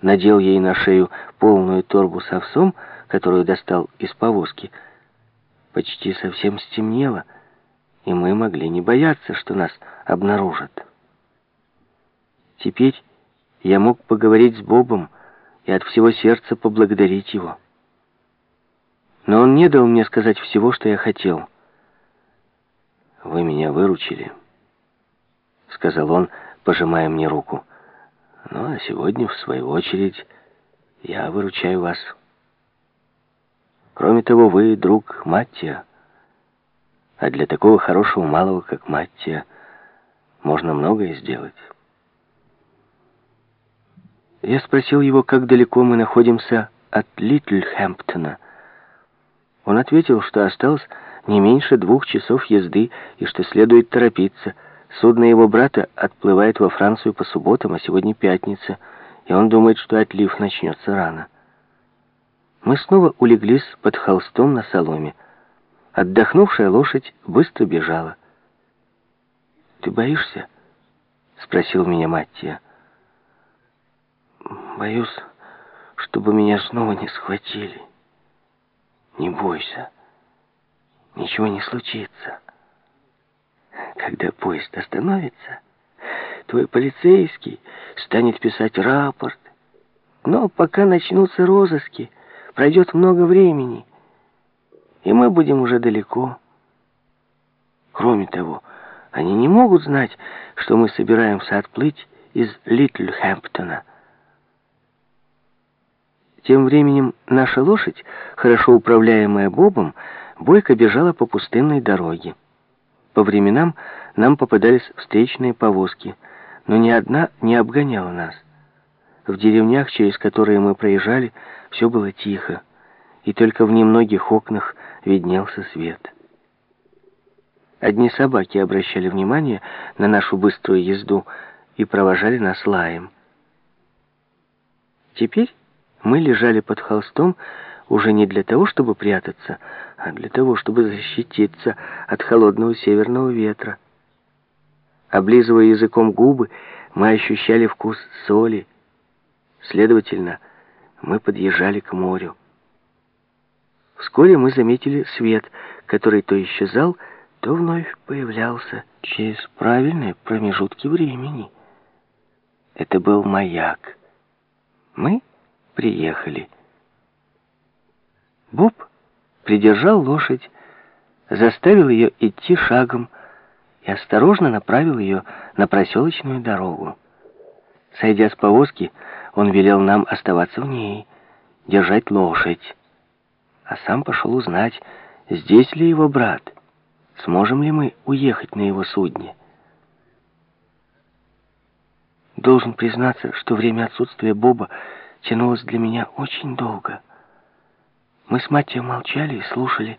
надел ей на шею полную торбу с овсом, которую достал из повозки. Почти совсем стемнело, и мы могли не бояться, что нас обнаружат. Теперь я мог поговорить с Бобом и от всего сердца поблагодарить его. Но он не дал мне сказать всего, что я хотел. «Вы меня выручили», — сказал он, пожимая мне руку. «Ну, а сегодня, в свою очередь, я выручаю вас». Кроме того, вы друг Маттия. А для такого хорошего малого, как Маттия, можно многое сделать. Я спросил его, как далеко мы находимся от Литлхэмптона. Он ответил, что осталось не меньше двух часов езды и что следует торопиться. Судно его брата отплывает во Францию по субботам, а сегодня пятница, и он думает, что отлив начнется рано. Мы снова улеглись под холстом на соломе. Отдохнувшая лошадь быстро бежала. «Ты боишься?» — спросил меня Маттия. «Боюсь, чтобы меня снова не схватили. Не бойся, ничего не случится. Когда поезд остановится, твой полицейский станет писать рапорт. Но пока начнутся розыски, Пройдет много времени, и мы будем уже далеко. Кроме того, они не могут знать, что мы собираемся отплыть из Литлхэмптона. Тем временем наша лошадь, хорошо управляемая Бобом, бойко бежала по пустынной дороге. По временам нам попадались встречные повозки, но ни одна не обгоняла нас. В деревнях, через которые мы проезжали, все было тихо, и только в немногих окнах виднелся свет. Одни собаки обращали внимание на нашу быструю езду и провожали нас лаем. Теперь мы лежали под холстом уже не для того, чтобы прятаться, а для того, чтобы защититься от холодного северного ветра. Облизывая языком губы, мы ощущали вкус соли, Следовательно, мы подъезжали к морю. Вскоре мы заметили свет, который то исчезал, то вновь появлялся через правильные промежутки времени. Это был маяк. Мы приехали. Боб придержал лошадь, заставил ее идти шагом и осторожно направил ее на проселочную дорогу. Сойдя с повозки, он велел нам оставаться в ней, держать лошадь. А сам пошел узнать, здесь ли его брат, сможем ли мы уехать на его судне. Должен признаться, что время отсутствия Боба тянулось для меня очень долго. Мы с Маттио молчали и слушали,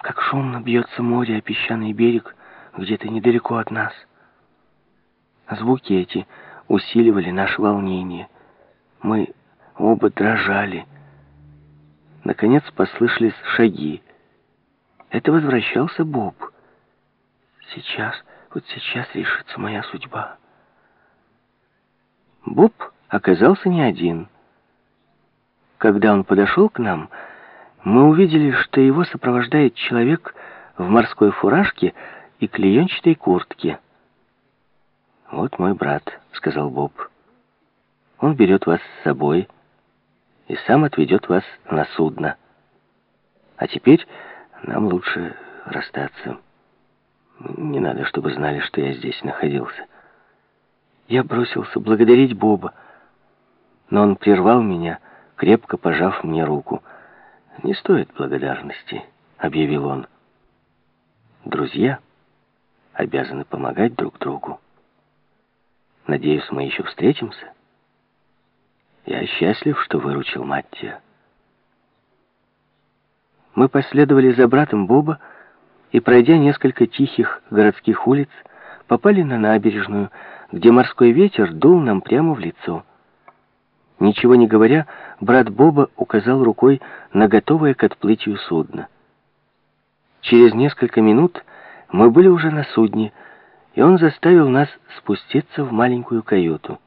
как шумно бьется море о песчаный берег где-то недалеко от нас. Звуки эти усиливали наше волнение — мы оба дрожали. Наконец послышались шаги. Это возвращался Боб. Сейчас, вот сейчас решится моя судьба. Боб оказался не один. Когда он подошел к нам, мы увидели, что его сопровождает человек в морской фуражке и клеенчатой куртке. «Вот мой брат», — сказал Боб. Он берет вас с собой и сам отведет вас на судно. А теперь нам лучше расстаться. Не надо, чтобы знали, что я здесь находился. Я бросился благодарить Боба, но он прервал меня, крепко пожав мне руку. «Не стоит благодарности», — объявил он. «Друзья обязаны помогать друг другу. Надеюсь, мы еще встретимся». Я счастлив, что выручил Маттия. Мы последовали за братом Боба и, пройдя несколько тихих городских улиц, попали на набережную, где морской ветер дул нам прямо в лицо. Ничего не говоря, брат Боба указал рукой на готовое к отплытию судно. Через несколько минут мы были уже на судне, и он заставил нас спуститься в маленькую каюту.